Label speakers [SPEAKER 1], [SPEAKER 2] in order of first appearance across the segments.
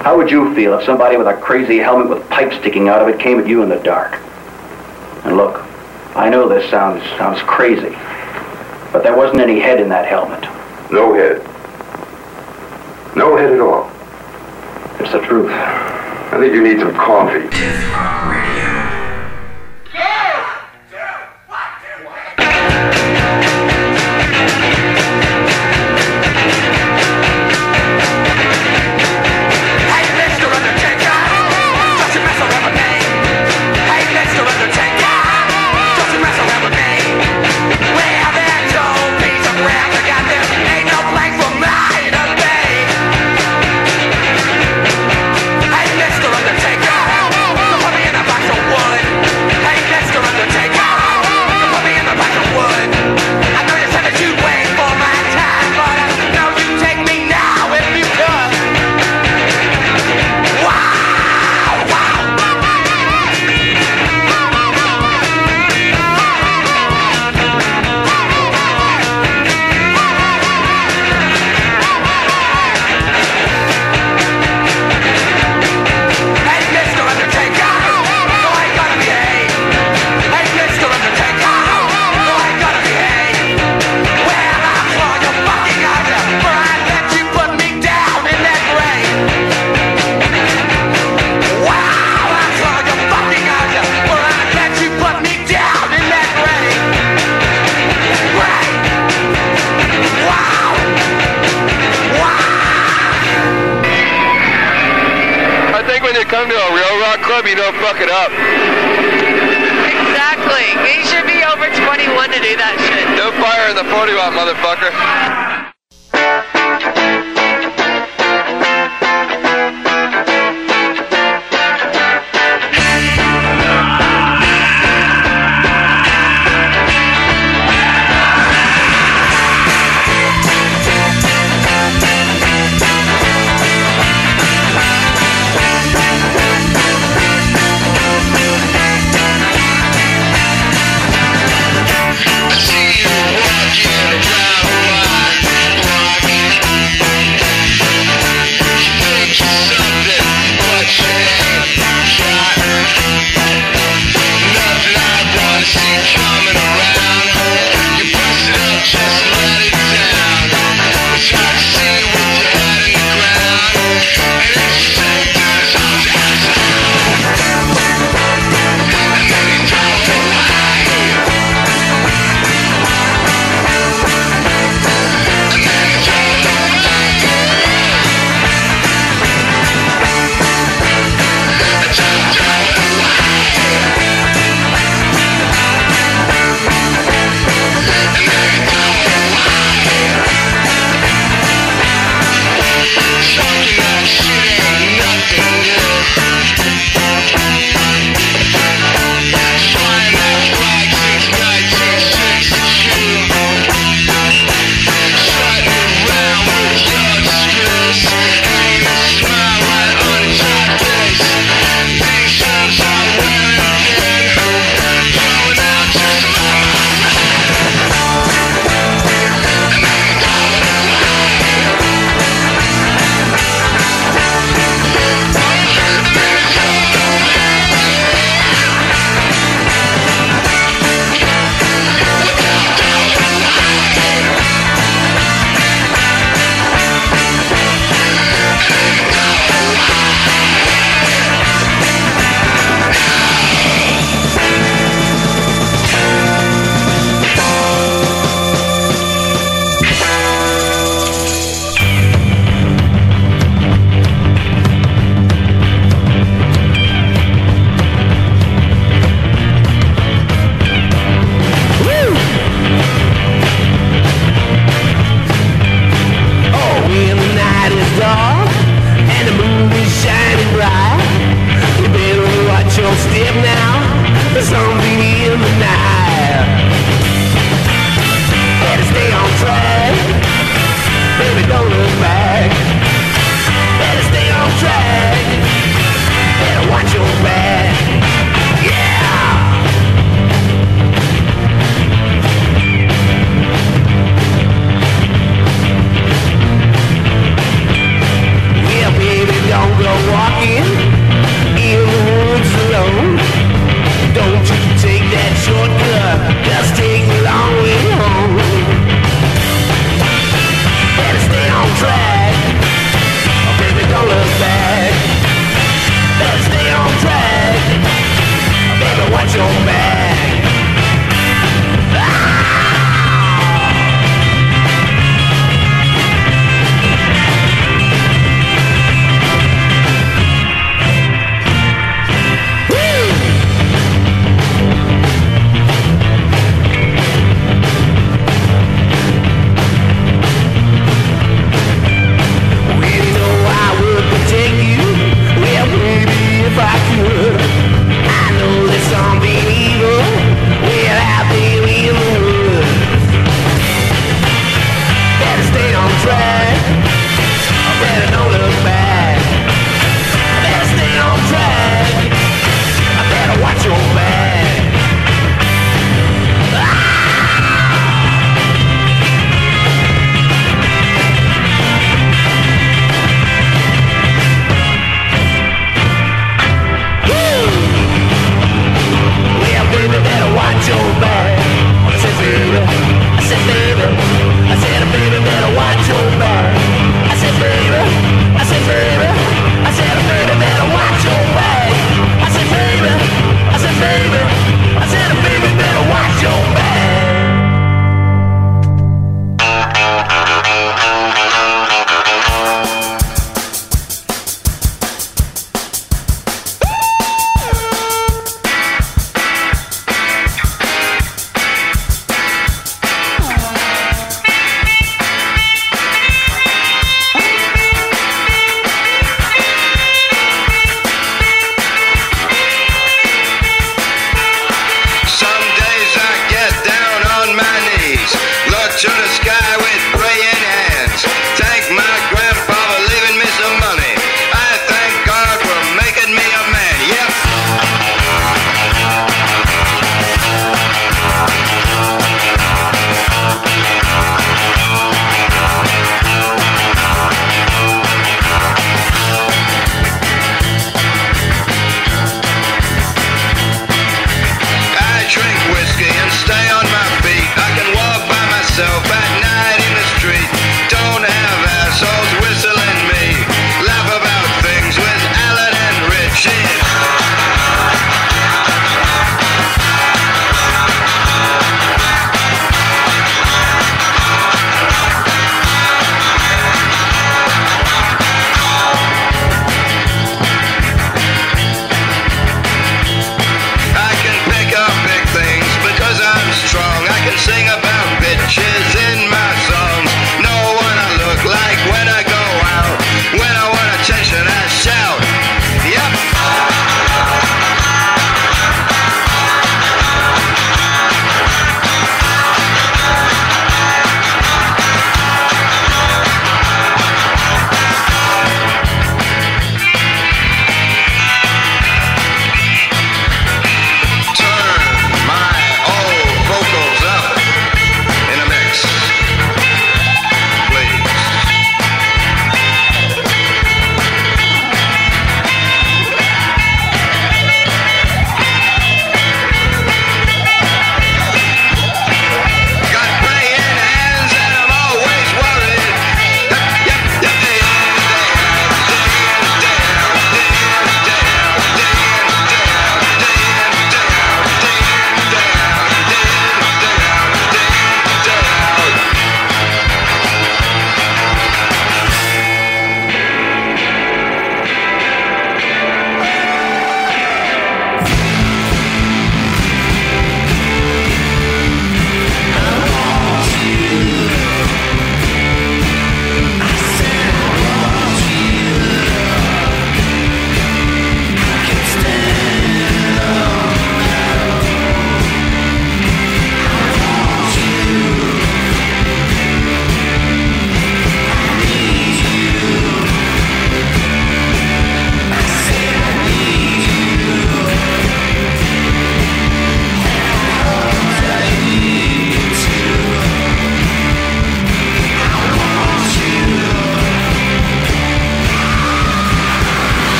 [SPEAKER 1] How would you feel if somebody with a crazy helmet with pipes sticking out of it came at you in the dark? And look, I know this sounds sounds crazy, but there wasn't any head in that helmet.
[SPEAKER 2] No head. No head at all.
[SPEAKER 1] It's the truth.
[SPEAKER 2] I think you need some coffee.
[SPEAKER 3] Don't
[SPEAKER 4] fuck it up.
[SPEAKER 5] Exactly. You should be over 21 to do that shit.
[SPEAKER 4] No fire in the 40 watt, motherfucker.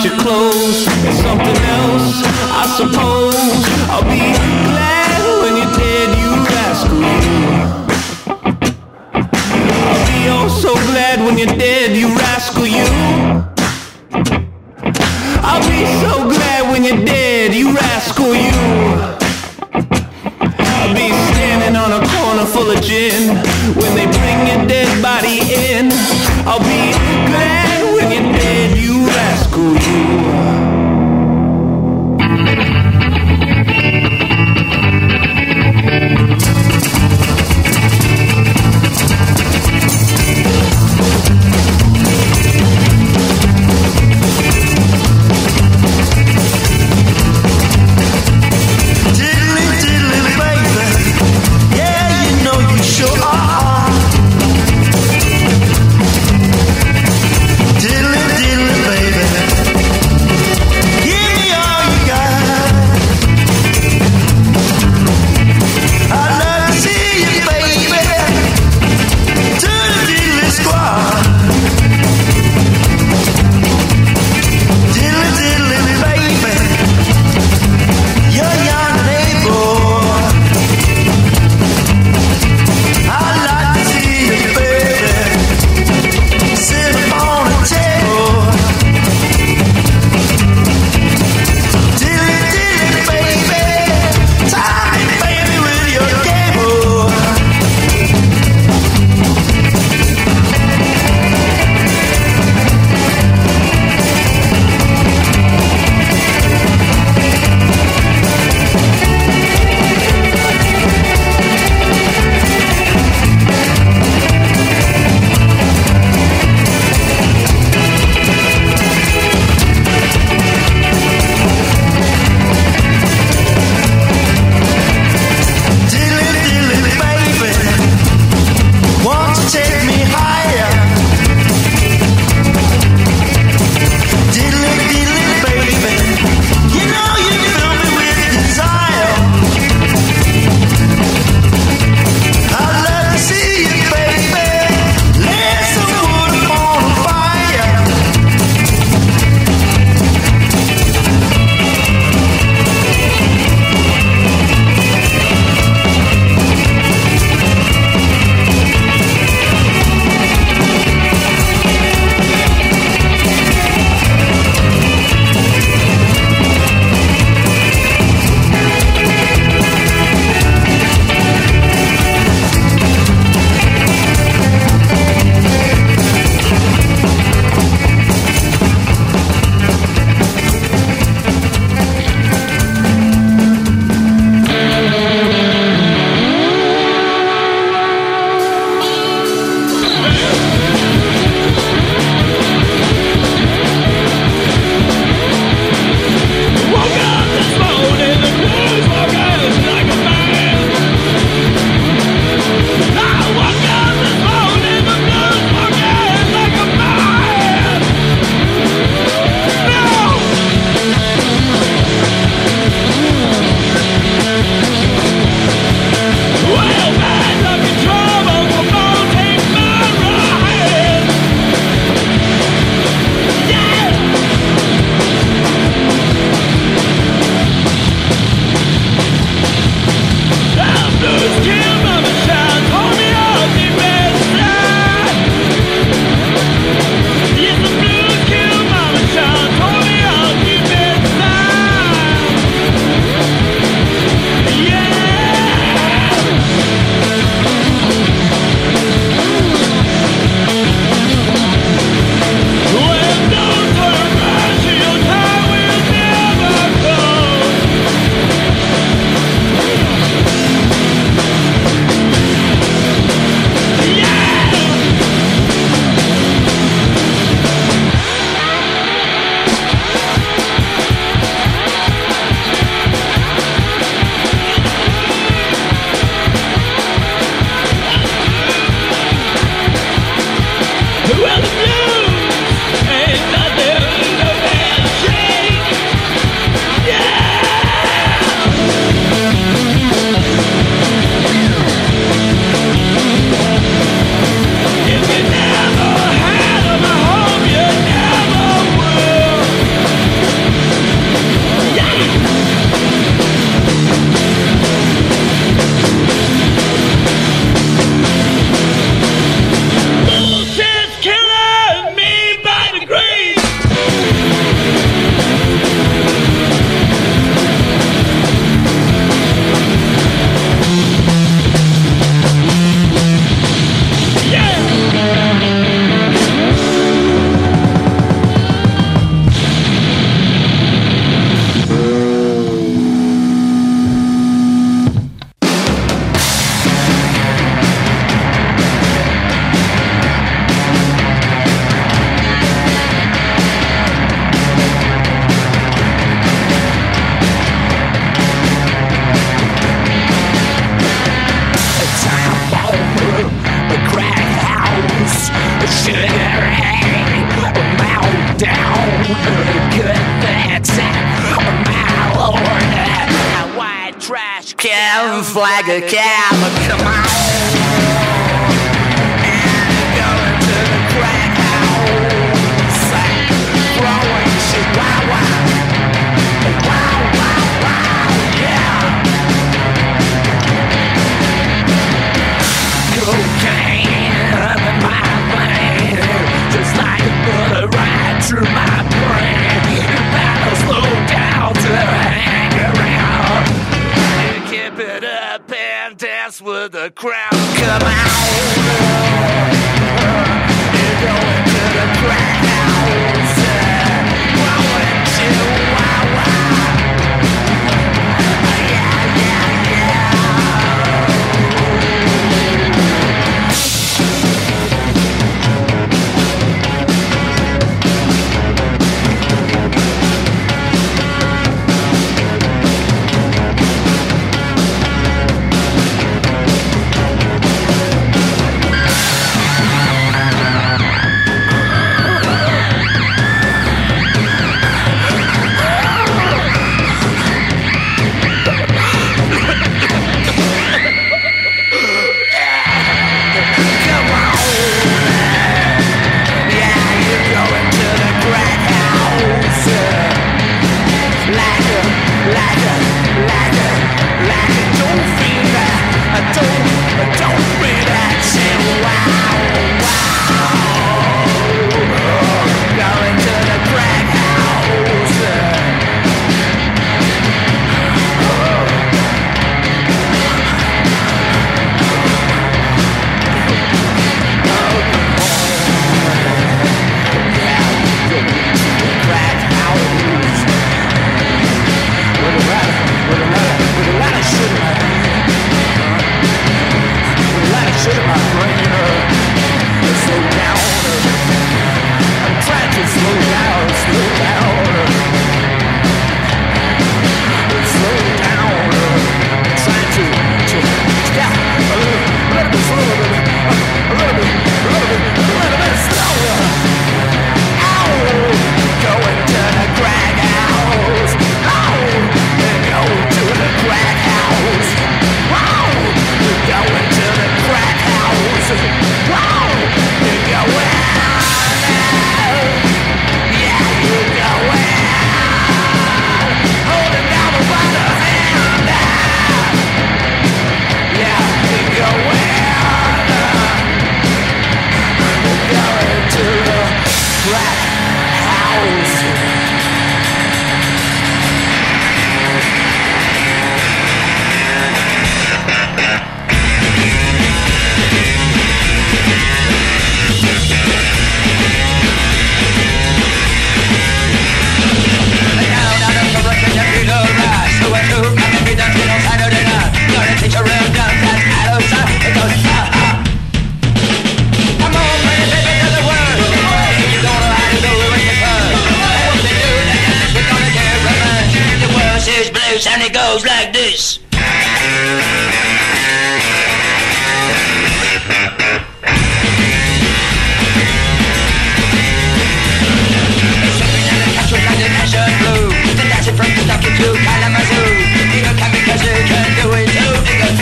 [SPEAKER 6] wash your clothes. Something else, I suppose. I'll be glad when you're dead, you rascal. I'll be oh so glad when you're dead, you rascal.
[SPEAKER 3] and it goes like this. From Kentucky to Kalamazoo, can do it too.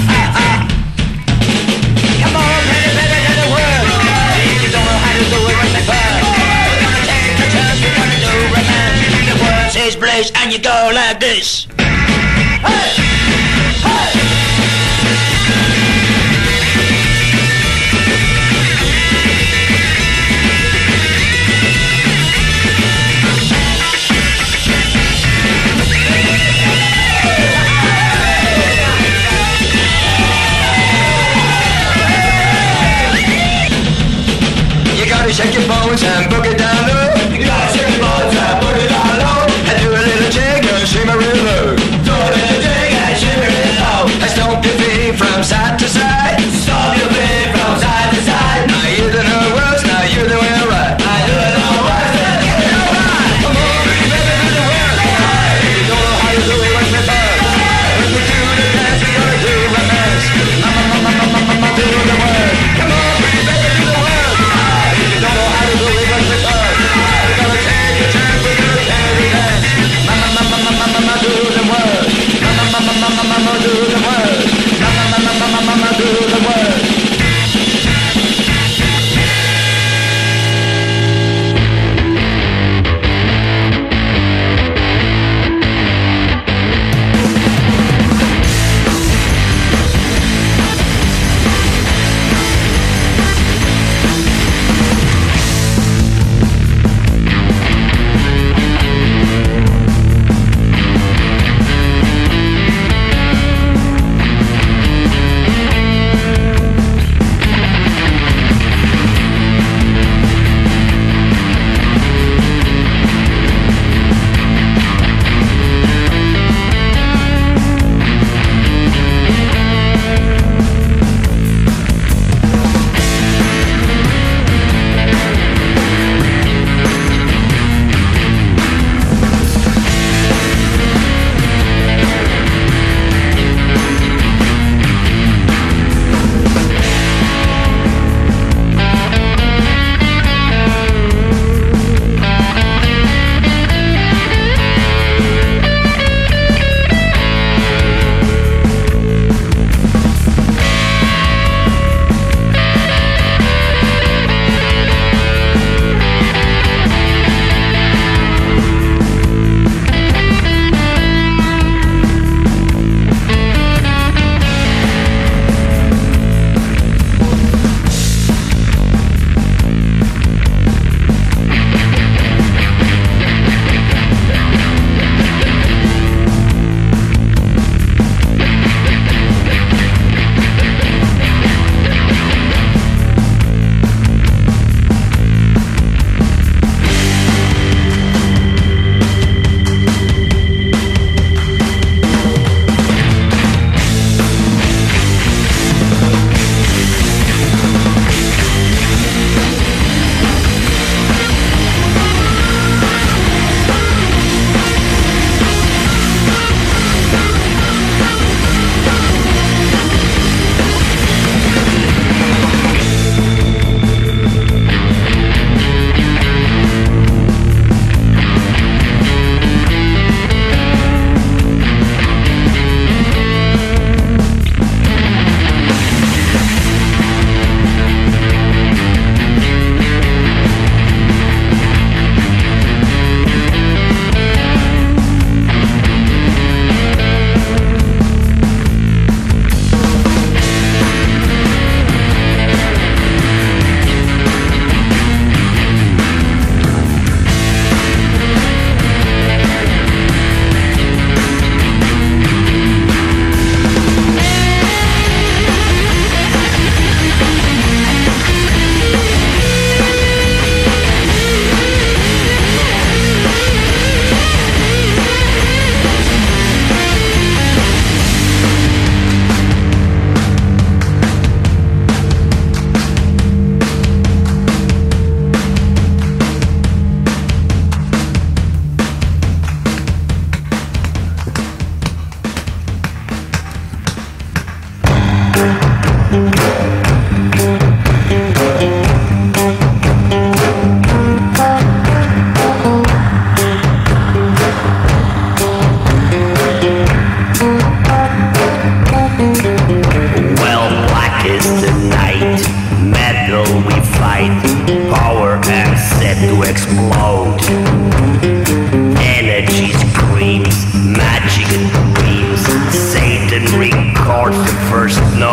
[SPEAKER 3] Ah, ah. Come on, better, better than the. If you don't know how to do it. We're gonna take a chance, we're gonna do. The and you go like this. and book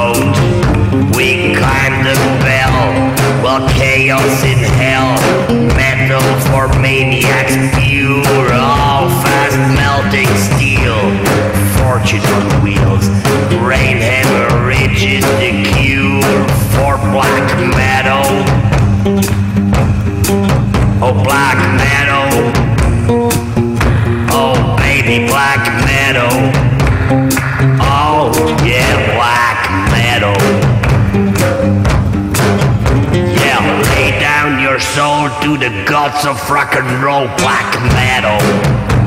[SPEAKER 3] road. We climb the bell, while chaos in hell. Metal for maniacs, pure, all fast melting steel. Fortune the gods
[SPEAKER 7] of rock and roll black metal.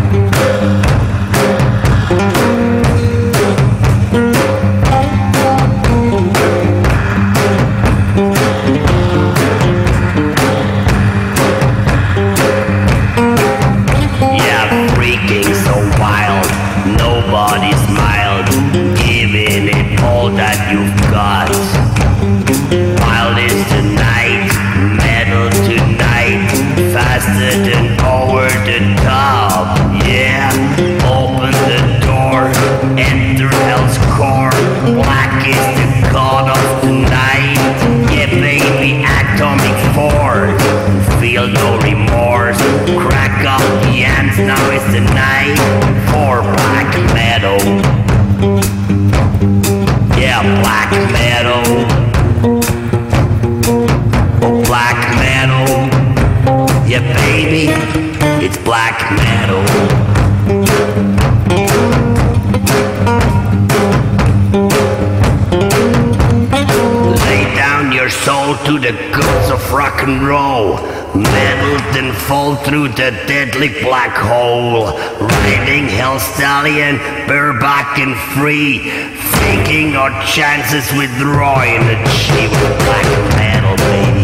[SPEAKER 7] rock and roll, metal then fall through the deadly black hole. Riding hell stallion, bareback and free, faking our chances with Roy and the cheap black metal baby.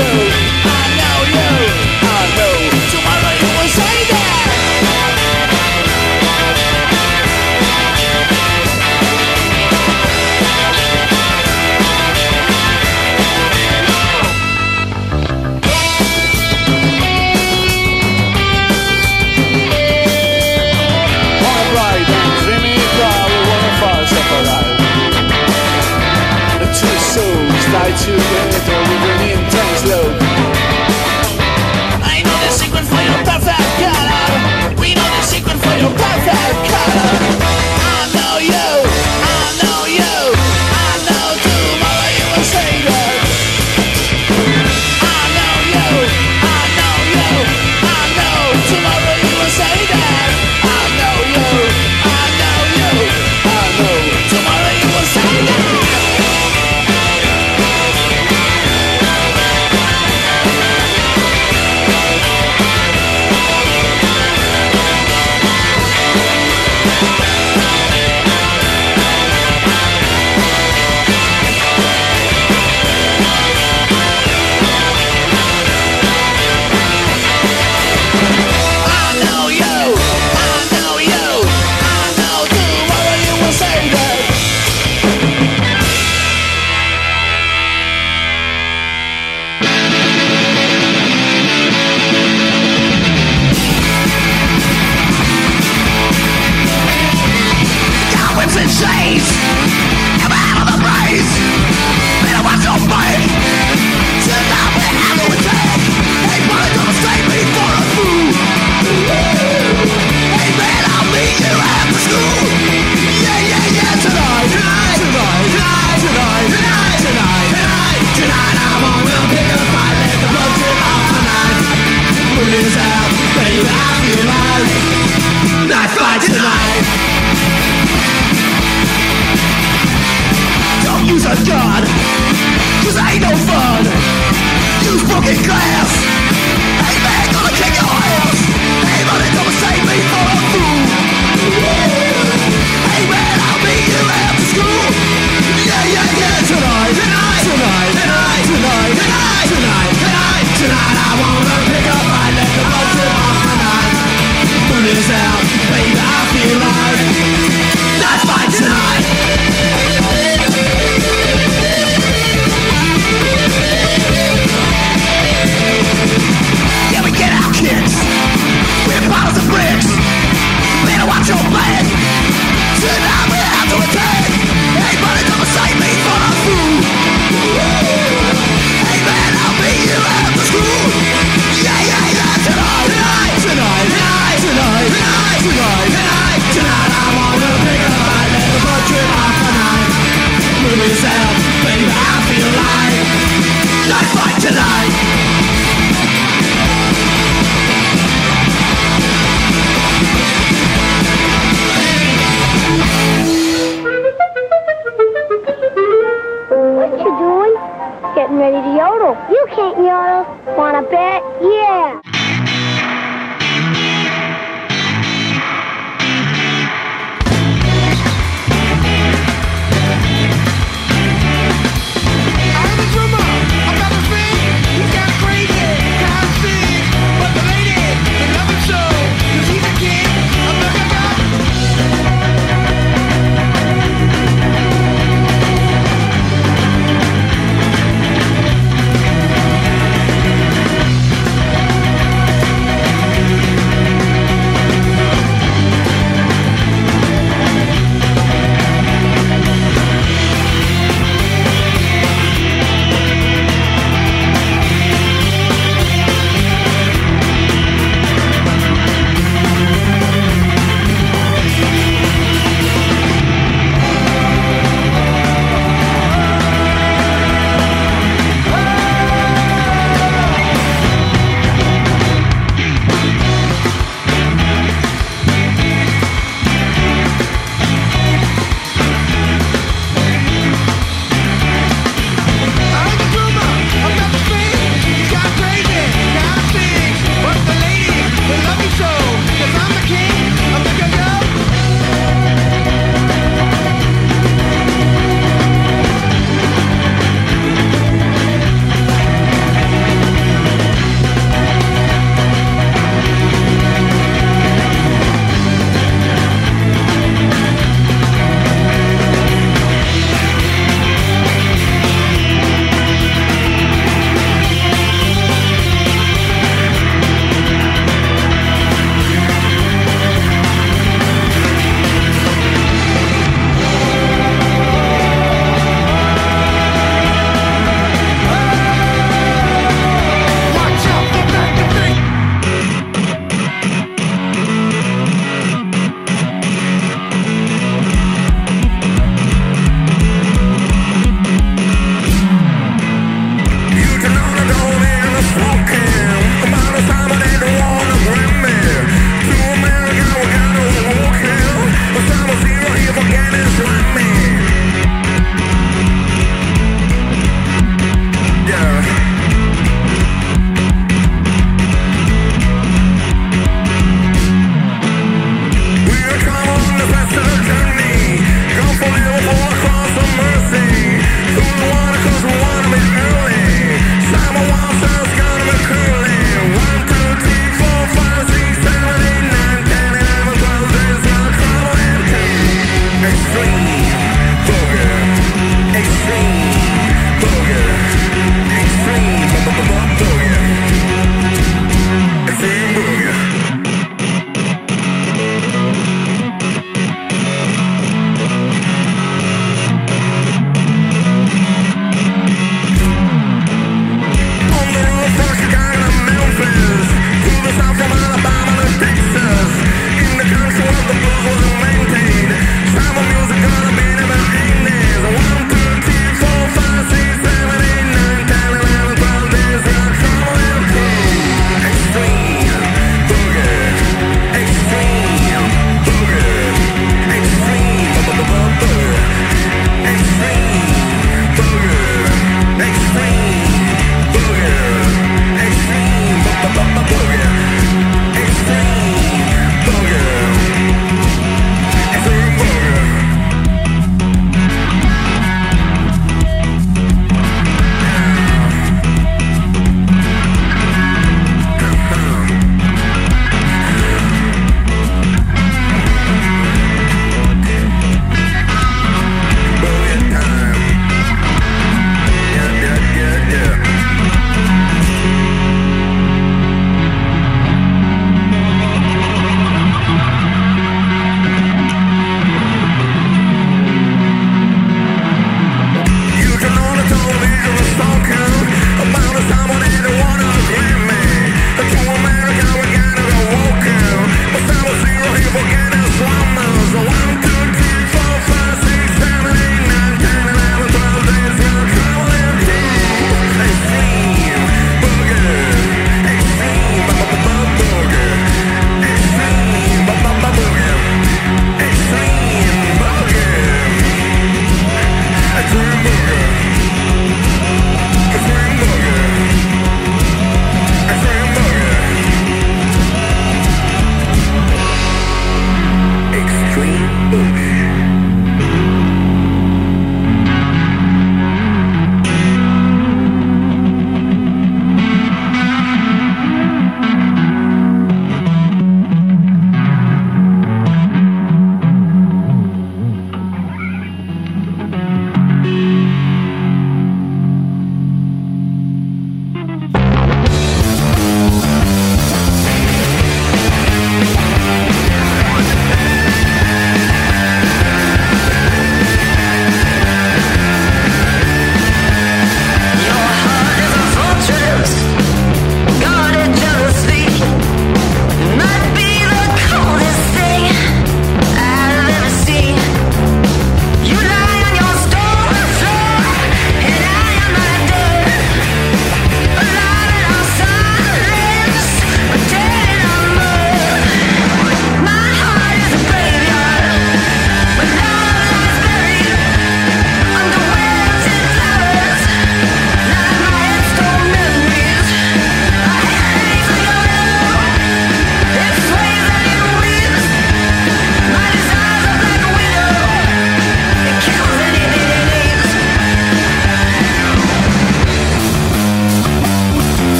[SPEAKER 8] show